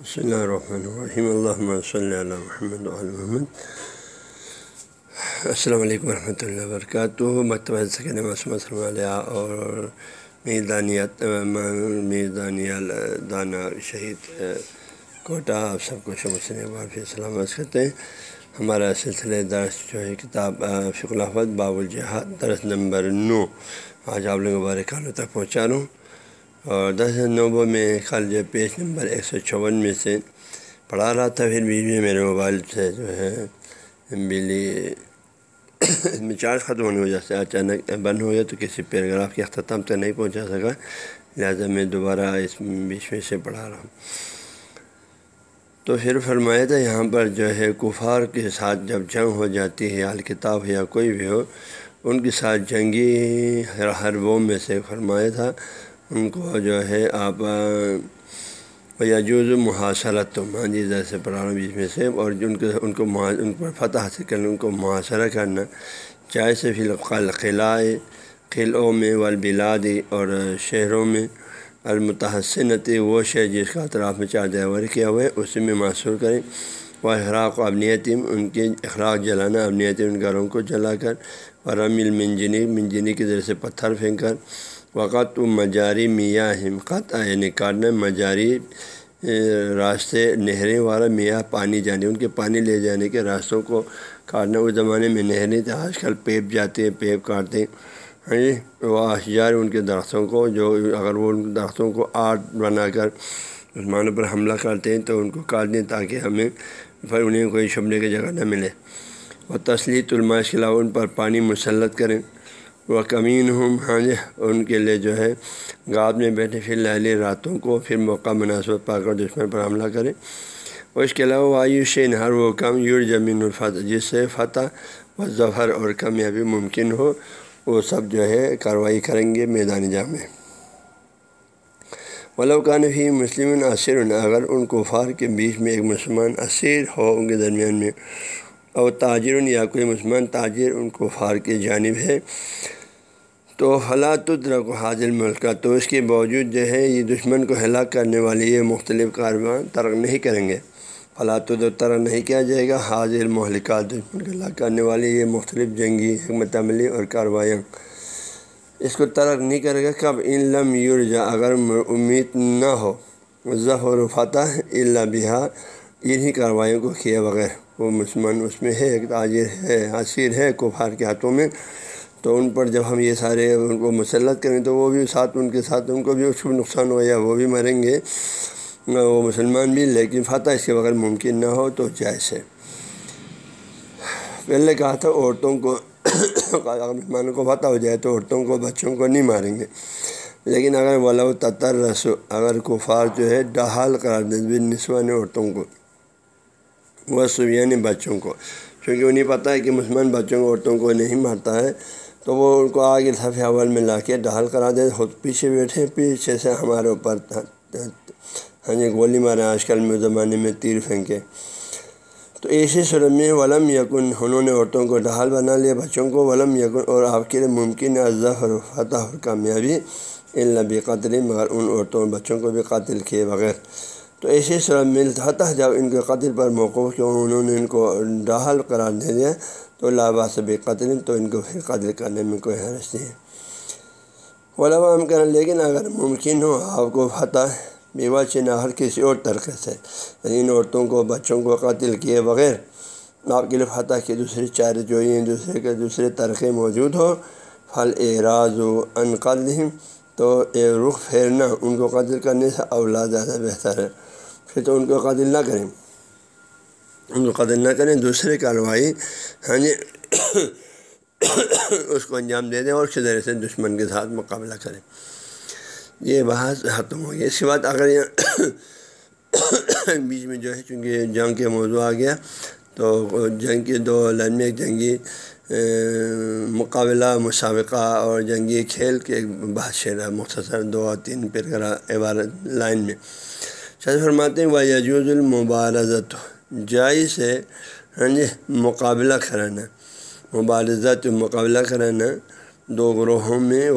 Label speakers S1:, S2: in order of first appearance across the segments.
S1: بسم اللہ الرحمن الرحیم اللہ صلی اللہ محمد محمد السلام علیکم ورحمۃ اللہ وبرکاتہ مکتبہ سکن وسلم علیہ اور میردانیت میردانیال دانہ شہید کوٹا آپ سب کو شب سے سلامت کرتے ہیں ہمارا سلسلہ درس جو ہے کتاب فک الحفظ باب الجہاد درس نمبر نو آج آپ لوگ مبارکانوں تک پہنچا رہا ہوں اور دس نوبوں میں کل جو پیج نمبر ایک سو چون میں سے پڑھا رہا تھا، پھر بیچ میں میرے موبائل سے جو ہے بجلی میں چارج ختم ہونے وجہ سے اچانک بند ہو گیا تو کسی پیراگراف کے اختتام تک نہیں پہنچا سکا۔ لہٰذا میں دوبارہ اس بیچ میں سے پڑھا رہا ہوں۔ تو پھر فرمایا تھا، یہاں پر جو ہے، کفار کے ساتھ جب جنگ ہو جاتی ہے الکتاب یا کوئی بھی ہو، ان کے ساتھ جنگی ہر وہ میں سے فرمایا تھا ان کو جو ہے آپ یاجوز محاصرت تو ہاں جی جیسے پڑھانا بیچ میں سے، اور ان کو ان کو ان پر فتح حاصل کرنا، ان کو محاصرہ کرنا، چاہے سے فی القل قلعہ قلعوں میں والبلادی اور شہروں میں المتحسنتی وہ شہر جس کا اطراف میں چار دیور کیا ہوا ہے اسی میں محصور کریں۔ وہ اخراق و ابنیتم ان کے اخراق جلانا ابنیت ان گھروں کو جلا کر اور رمیل منجنی منجنی کے ذریعے سے پتھر پھینک کر وقت و مجاری میاں ہمقت یعنی کاٹنا مجاری راستے نہریں والا میاں پانی جانے، ان کے پانی لے جانے کے راستوں کو کاٹنا، اس زمانے میں نہریں تھے آج کل پیپ جاتے ہیں، پیپ کاٹتے ہیں ہاں جی؟ وہ اشجار ان کے درختوں کو، جو اگر وہ ان درختوں کو آرٹ بنا کر مسلمانوں پر حملہ کرتے ہیں تو ان کو کاٹ دیں تاکہ ہمیں پھر انہیں کوئی شبنے کی جگہ نہ ملے۔ اور تسلیت علماء کے علاوہ ان پر پانی مسلط کریں۔ وہ کمین ہوں ہاں جی ان کے لیے جو ہے، گاد میں بیٹھے، پھر لہلی راتوں کو پھر موقع مناسب پا کر دشمن پر حملہ کریں۔ اور اس کے علاوہ وایو شین ہر وہ کم یور زمین الفتح، جس سے فتح و ظفر اور کامیابی ممکن ہو، وہ سب جو ہے کارروائی کریں گے میدان جا میں۔ ولوکان فی مسلم عصر اگر ان کفار کے بیچ میں ایک مسلمان اسیر ہو، ان کے درمیان میں اور تاجر یا کوئی مسلمان تاجر ان کفار کی جانب ہے تو حالات و حاضر ملک کا تو اس کے باوجود جو ہے یہ دشمن کو ہلاک کرنے والی یہ مختلف کاروبار ترک نہیں کریں گے۔ فلاط و ترک نہیں کیا جائے گا، حاضر مہلکات دشمن کو ہلاک کرنے والی یہ مختلف جنگی، حکمت عملی اور کاروائیاں۔ اس کو ترک نہیں کرے گا کب؟ ان لم یورجا اگر امید نہ ہو۔ ظفر و فتح اللہ بہا انہیں کارروائیوں کو کیے بغیر۔ وہ مسلمان اس میں ہے، ایک تاجر ہے حاصر ہے، کفار کے ہاتھوں میں۔ تو ان پر جب ہم یہ سارے ان کو مسلط کریں تو وہ بھی ساتھ ان کے ساتھ ان کو بھی اس کو نقصان ہو یا وہ بھی مریں گے وہ مسلمان بھی، لیکن فتح اس کے بغیر ممکن نہ ہو تو جائز پہلے کہا تھا عورتوں کو مسلمانوں کو فتح ہو جائے تو عورتوں کو بچوں کو نہیں ماریں گے۔ لیکن اگر ولا تطر رسو اگر کفار جو ہے ڈہال قرار دیں نسوان عورتوں کو وہ سبیانی بچوں کو، کیونکہ انہیں پتہ ہے کہ مسلمان بچوں کو عورتوں کو نہیں مارتا ہے۔ تو وہ ان کو آگے صفحہ اول میں لا کے ڈھال کرا دے، خود پیچھے بیٹھے، پیچھے سے ہمارے اوپر ہاں جی گولی مارے آج کل میں زمانے میں تیر پھینکے۔ تو ایسی صورت میں ولم یقن انہوں نے عورتوں کو ڈھال بنا لیا، بچوں کو ولم یقن اور آپ کے لیے ممکن ہے ظفر فتح اور کامیابی اللہ بھی قتل مگر ان عورتوں اور بچوں کو بھی قاتل کیے بغیر۔ تو ایسی صورت میں فتح جب ان کے قتل پر موقع کیوں انہوں نے ان کو ڈھال قرار دے دیا۔ تو لابا سے بے قتل، تو ان کو پھر قتل کرنے میں کوئی حرض نہیں ہے۔ ہم کریں لیکن اگر ممکن ہو، آپ کو فتح بیوہ چنا ہر کسی اور طریقے سے یعنی ان عورتوں کو، بچوں کو قتل کیے بغیر آپ کے لیے فتح کی دوسری چار جو ہیں، دوسرے کے دوسرے طریقے موجود ہو پھل اعراض و انقل تو رخ پھیرنا ان کو قتل کرنے سے اولاد زیادہ بہتر ہے۔ پھر تو ان کو قتل نہ کریں۔ ان کو قتل نہ کریں، دوسرے کارروائی ہاں جی اس کو انجام دے دیں اور اسی طرح سے دشمن کے ساتھ مقابلہ کریں۔ یہ بحث ختم ہو گیا اس کے بعد اگر یہ بیچ میں جو ہے، چونکہ جنگ کے موضوع آ گیا، تو جنگ کے دو لمحے جنگی مقابلہ، مسابقہ اور جنگی کھیل کے بحث شعرا مختصر دو تین پھر عبارت لائن میں۔ شاید فرماتے ہیں وہ یجوز المبارزت جائز ہے ہاں جی مقابلہ کرانا۔ مبارزت مقابلہ کرانا دو گروہوں میں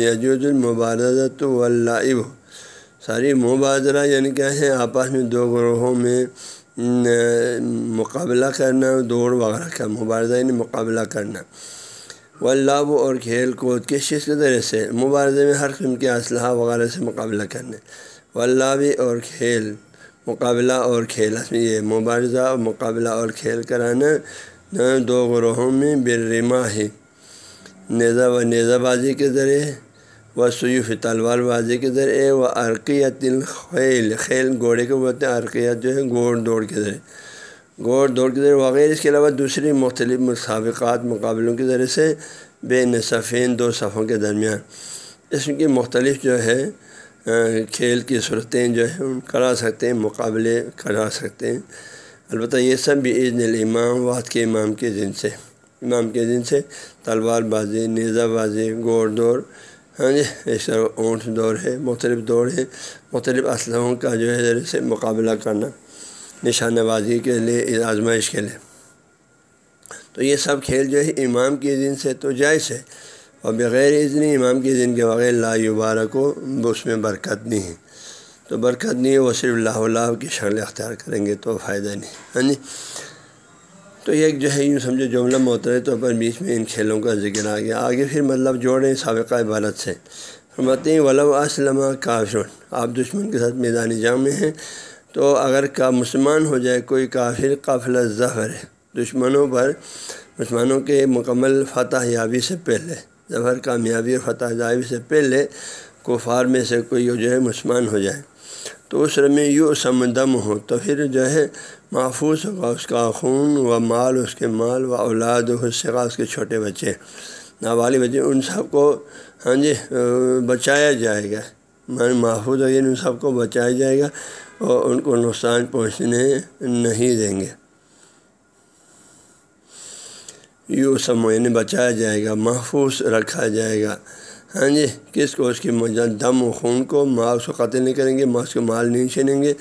S1: یجوز المبارزت واللعب۔ ساری مبادرہ یعنی کیا ہے، آپس میں دو گروہوں میں مقابلہ کرنا، دوڑ وغیرہ کا مبارزہ یعنی مقابلہ کرنا۔ واللاب اور کھیل کود کس چیز کے ذریعے سے مبارزے میں ہر قسم کے اسلحہ وغیرہ سے مقابلہ کرنے واللابی اور کھیل۔ مقابلہ اور کھیل۔ اس میں یہ مبارزہ اور مقابلہ اور کھیل کرانا دو گروہوں میں برما ہی نیزہ و نیزہ بازی کے ذریعے و سیوف تلوار بازی کے ذریعے و عرقیت الخیل۔ خیل گھوڑے کو بولتے ہیں عرقیت جو ہے گوڑ دوڑ کے ذریعے۔ گوڑ دوڑ کے ذریعے وغیرہ، اس کے علاوہ دوسری مختلف مسابقات مقابلوں کے ذریعے سے بے نصفین دو صفوں کے درمیان۔ اس کی مختلف جو ہے کھیل کی صورتیں جو ہیں، ان کرا سکتے ہیں، مقابلے کرا سکتے ہیں۔ البتہ یہ سب بھی عید الامام واد کے امام کے دن سے۔ امام کے دن سے تلوار بازی، نیزہ بازی، گوڑ دوڑ ہاں جی اس طرح اونٹ دوڑ ہے، مختلف دوڑ ہے مختلف اسلحوں کا جو ہے ذریعے سے مقابلہ کرنا، نشانہ بازی کے لیے، آزمائش کے لیے۔ تو یہ سب کھیل جو ہے، امام کے دن سے تو جائز ہے۔ اور بغیر اذنی امام کے دن کے بغیر لا یبارہ کو اس میں برکت نہیں ہے۔ تو برکت نہیں ہے، وہ صرف اللہ اللہ کی شکل اختیار کریں گے تو فائدہ نہیں۔ ہاں جی؟ تو ایک جو ہے، یوں سمجھو، جملہ محترے طور پر بیچ میں ان کھیلوں کا ذکر آ گیا۔ آگے پھر مطلب جوڑیں سابقہ عبارت سے۔ فرماتے ہیں، ولو اسلم کافر آپ دشمن کے ساتھ میدانی جنگ میں ہیں۔ تو اگر کا مسلمان ہو جائے، کوئی کافر قافل ظفر ہے۔ دشمنوں پر، مسلمانوں کے مکمل فتح یابی سے پہلے۔ ظفر کامیابی اور فتح یابی سے پہلے کفار میں سے کوئی جو ہے مسلمان ہو جائے، تو اس رمی یوں سمدم ہو، تو پھر جو ہے محفوظ ہوگا اس کا خون و مال، اس کے مال و اولاد و حصہ اس کے چھوٹے بچے۔ نابالغ بچے، ان سب کو ہاں جی بچایا جائے گا۔ محفوظ ہو ان سب کو بچایا جائے گا اور ان کو نقصان پہنچنے نہیں دیں گے۔ یوں سب یعنی بچایا جائے گا، محفوظ رکھا جائے گا۔ ہاں جی کس کو اس کی دم و خون کو ماں اس کو قتل نہیں کریں گے ماں اس کو مال نہیں چھینیں گے؟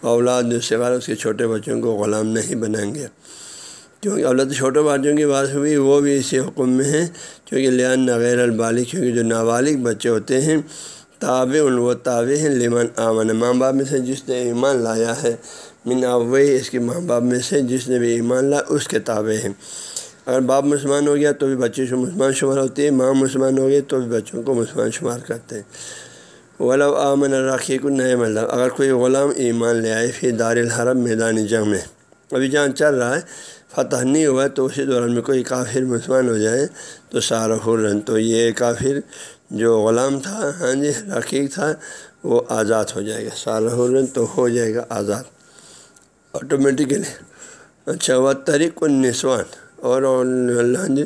S1: اولاد سوال اس کے چھوٹے بچوں کو غلام نہیں بنائیں گے۔ کیونکہ اولاد چھوٹے بچوں کی بات ہوئی، وہ بھی اسی حکم میں ہیں۔ کیونکہ لیان غیر البالغ کیونکہ جو نابالغ بچے ہوتے ہیں، تابع ان، وہ تابع ہیں۔ لمن آمن، ماں باپ میں سے جس نے ایمان لایا ہے، من وہی اس کے ماں باپ میں سے جس نے بھی ایمان لایا، اس کے تابع ہیں۔ اگر باپ مسلمان ہو گیا تو بھی بچے سے مسلمان شمار ہوتے ہیں، ماں مسلمان ہو گئے تو بھی بچوں کو مسلمان شمار کرتے ہیں۔ غلام آمن راکھی کو نئے مطلب اگر کوئی غلام ایمان لے آئے پھر دار الحرم میدانی جنگ میں۔ ابھی جہاں چل رہا ہے، فتح نہیں ہوا تو اسی دوران میں کوئی کافر مسلمان ہو جائے تو سارا رن تو یہ کافر جو غلام تھا ہاں جی رقیق تھا، وہ آزاد ہو جائے گا۔ سارہ رن تو ہو جائے گا آزاد۔ آٹومیٹیکلی اچھا وہ طریق النسوان۔ اور اللہ جی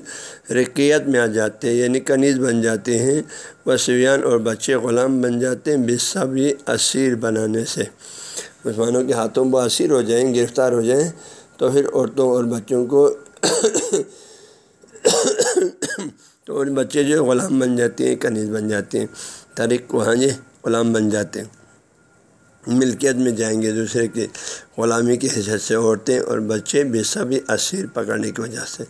S1: رکیت میں آ جاتے ہیں یعنی کنیز بن جاتے ہیں، وسویان اور بچے غلام بن جاتے ہیں بس سب یہ اسیر بنانے سے۔ مسلمانوں کے ہاتھوں وہ اسیر ہو جائیں، گرفتار ہو جائیں، تو پھر عورتوں اور بچوں کو تو بچے جو غلام بن جاتے ہیں، کنیز بن جاتے ہیں، طریق کو ہاں جی غلام بن جاتے ہیں۔ ملکیت میں جائیں گے، دوسرے کی غلامی کی حیثیت سے عورتیں اور بچے بھی سبھی اسیر پکڑنے کی وجہ سے۔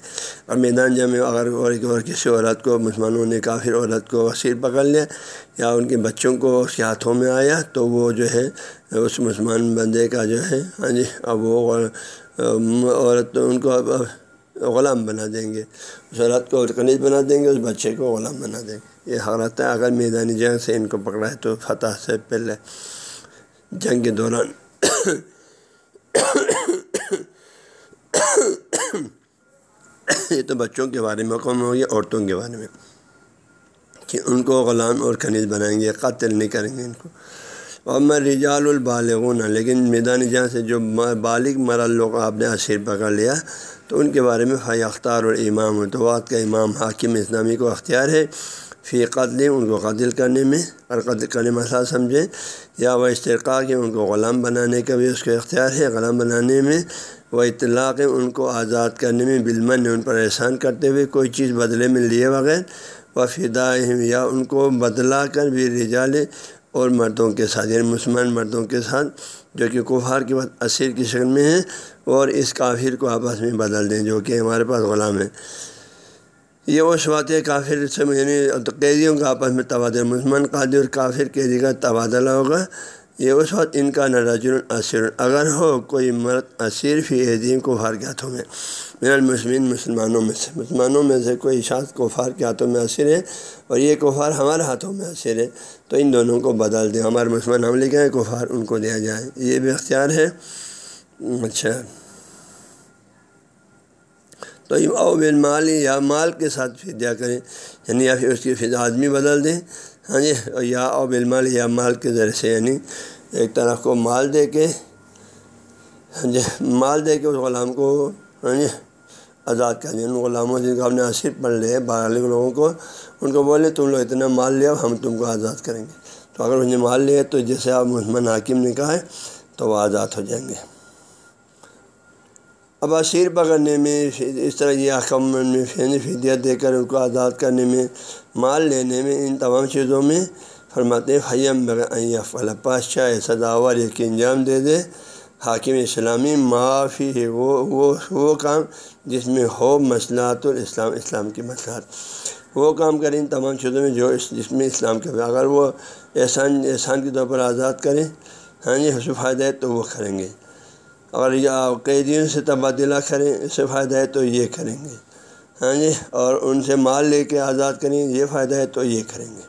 S1: اور میدان جنگ اگر اور کسی عورت کو، مسلمانوں نے کافر عورت کو اسیر پکڑ لیا یا ان کے بچوں کو اس کے ہاتھوں میں آیا، تو وہ جو ہے، اس مسلمان بندے کا جو ہے ہاں جی اب وہ عورت ان کو اب غلام بنا دیں گے۔ اس عورت کو کنیز بنا دیں گے، اس بچے کو غلام بنا دیں گے۔ یہ حالت ہے۔ اگر میدانی جنگ سے ان کو پکڑا ہے تو فتح سے پہلے۔ جنگ کے دوران یہ تو بچوں کے بارے میں حکم ہو گیا عورتوں کے بارے میں کہ ان کو غلام اور خنیز بنائیں گے قتل نہیں کریں گے ان کو۔ اور میں رجال البالغون، لیکن میدان جہاں سے جو بالغ مرل لوگ آپ نے اسیر پکڑ لیا، تو ان کے بارے میں فی اختار اور امام التواد کا امام حاکم اسلامی کو اختیار ہے۔ فی قتل ان کو قتل کرنے میں اور قتل کرنے مسئلہ سمجھیں، یا وہ اشترکا کے ان کو غلام بنانے کا بھی اس کو اختیار ہے۔ غلام بنانے میں وہ اطلاق ان کو آزاد کرنے میں بلمن ان پر احسان کرتے ہوئے کوئی چیز بدلے میں لیے بغیر و فدا یا ان کو بدلا کر بھی رجالے اور مردوں کے ساتھ یعنی مسلمان مردوں کے ساتھ جو کہ کوفار کے بعد اسیر کی شکل میں ہیں اور اس کافر کو آپس میں بدل دیں، جو کہ ہمارے پاس غلام ہے یہ وہ شوات کافر سے یعنی قیدیوں کا آپس میں تبادلہ، مسلمان قادی اور کافر قیدی کا تبادلہ ہوگا۔ یہ اس وقت ان کا نراجر اسر اگر ہو کوئی مرد اسیر فی عظیم کو کے ہاتھوں میں میرا المسلمین مسلمانوں میں سے۔ مسلمانوں میں سے کوئی اشاعت کوفار کے ہاتھوں میں اثر ہے اور یہ کوفار ہمارے ہاتھوں میں اثر ہے، تو ان دونوں کو بدل دیں۔ ہمارے مسلمان ہم لے کے کوفار ان کو دیا جائے۔ یہ بھی اختیار ہے۔ اچھا۔ تو او مال یا مال کے ساتھ فدیہ کریں۔ یعنی یا پھر اس کی فضا آدمی بدل دیں۔ ہاں جی یا او مال یا مال کے ذریعے سے یعنی ایک طرف کو مال دے کے ہاں جی مال دے کے اس غلام کو ہاں جی آزاد کر دیں ان غلاموں جن کو ہم نے عصر پڑھ لے باہر لوگوں کو، ان کو بولے، تم لوگ اتنا مال لیا ہم تم کو آزاد کریں گے۔ تو اگر انہیں مال لیا، تو جیسے آپ مسلمان حاکم نے کہا ہے، تو وہ آزاد ہو جائیں گے۔ اب اسیر پکڑنے میں، اس طرح یہ احکم میں فدیت دے کر ان کو آزاد کرنے میں، مال لینے میں، ان تمام چیزوں میں فرماتے حیم بغیر پاشا ایسا دعوی ایک انجام دے دے۔ حاکم اسلامی، معافی ہے وہ وہ وہ کام جس میں ہو مسئلات الاسلام، اسلام کی مسئلات وہ کام کریں تمام چیزوں میں جو اس، جس میں اسلام کے اگر وہ احسان احسان کے طور پر آزاد کریں ہاں جی حسو فائدہ ہے تو وہ کریں گے۔ اور یا قیدیوں سے تبادلہ کریں، اس سے فائدہ ہے تو یہ کریں گے۔ ہاں جی؟ اور ان سے مال لے کے آزاد کریں، یہ فائدہ ہے تو یہ کریں گے۔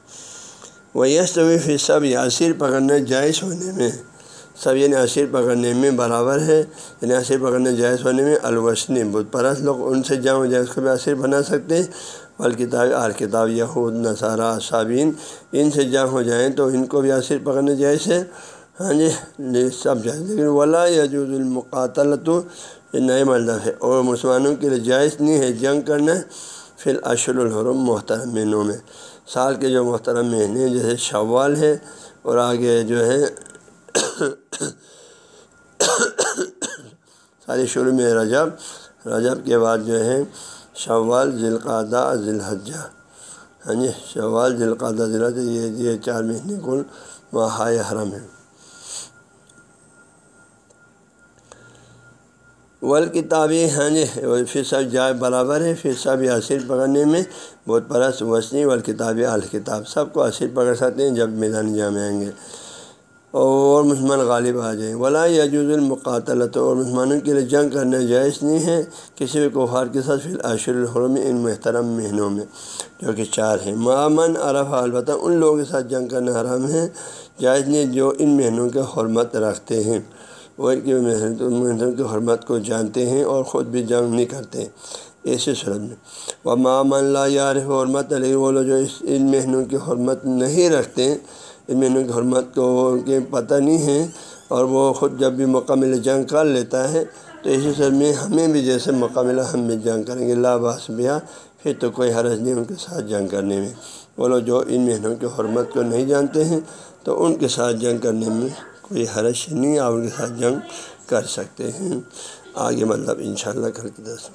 S1: وہ یس طویف سب یاسر پکڑنا جائز ہونے میں۔ سب یعنی عصر پکڑنے میں برابر ہے۔ یعنی عصر پکڑنے جائز ہونے میں الوسنی بت پرست لوگ ان سے جاؤ جائے، اس کو بھی عصر بنا سکتے ہیں۔ والکتاب آر کتاب یہود، نصارہ صابین ان سے جمع ہو جائیں تو ان کو بھی عصر پکڑنے جائز ہے۔ ہاں جی،, جی سب جائز، لیکن ولا یجوز المقاتلت یہ نئے مردہ ہے۔ اور مسلمانوں کے لیے جائز نہیں ہے جنگ کرنا پھر اشر الحرم محترم مہینوں میں۔ سال کے جو محترم مہینے، جیسے شوال ہے، اور آگے جو ہے ساری شروع میں رجب۔ رجب کے بعد جو ہے، شوال ذیلقادہ ذیلحجہ۔ ہاں جی شوال ذیلقادہ ذیل یہ یہ چار مہینے کل ماہ حرم ہے ول کتابی ہاں جی پھر سب جائے برابر ہے پھر سب عصر پکڑنے میں بہت پرس وسنی والکتابی الکتاب، سب کو عصر پکڑ سکتے ہیں جب میدان جامع آئیں گے۔ اور مسلمان غالب آ جائیں۔ ولا یجوز المقاتلت اور مسلمانوں کے لیے جنگ کرنا جائز نہیں ہے۔ کسی بھی کوفار کے ساتھ پھر عشر الحرم، ان محترم مہینوں میں، جو کہ چار ہیں۔ معمن عرف البتہ ان لوگوں کے ساتھ جنگ کرنا حرام ہے۔ جائز نہیں جو ان مہینوں کے حرمت رکھتے ہیں۔ وہ ان کی مہینوں کی حرمت کو جانتے ہیں اور خود بھی جنگ نہیں کرتے ایسے صورت میں۔ وہ معمن لا یار حرمت علیہ وہ لوگ جو اس ان مہینوں کی حرمت نہیں رکھتے ہیں مینو کی حرمت کو کے پتہ نہیں ہے اور وہ خود جب بھی مکمل جنگ کر لیتا ہے تو اسی سر میں ہمیں بھی جیسے مکمل ہم بھی جنگ کریں گے باس بیا پھر تو کوئی حرض نہیں ان کے ساتھ جنگ کرنے میں۔ وہ لوگ جو ان مہینوں کی حرمت کو نہیں جانتے ہیں تو ان کے ساتھ جنگ کرنے میں کوئی حرش نہیں آپ ان کے ساتھ جنگ کر سکتے ہیں۔ آگے مطلب انشاءاللہ شاء اللہ کر کے دس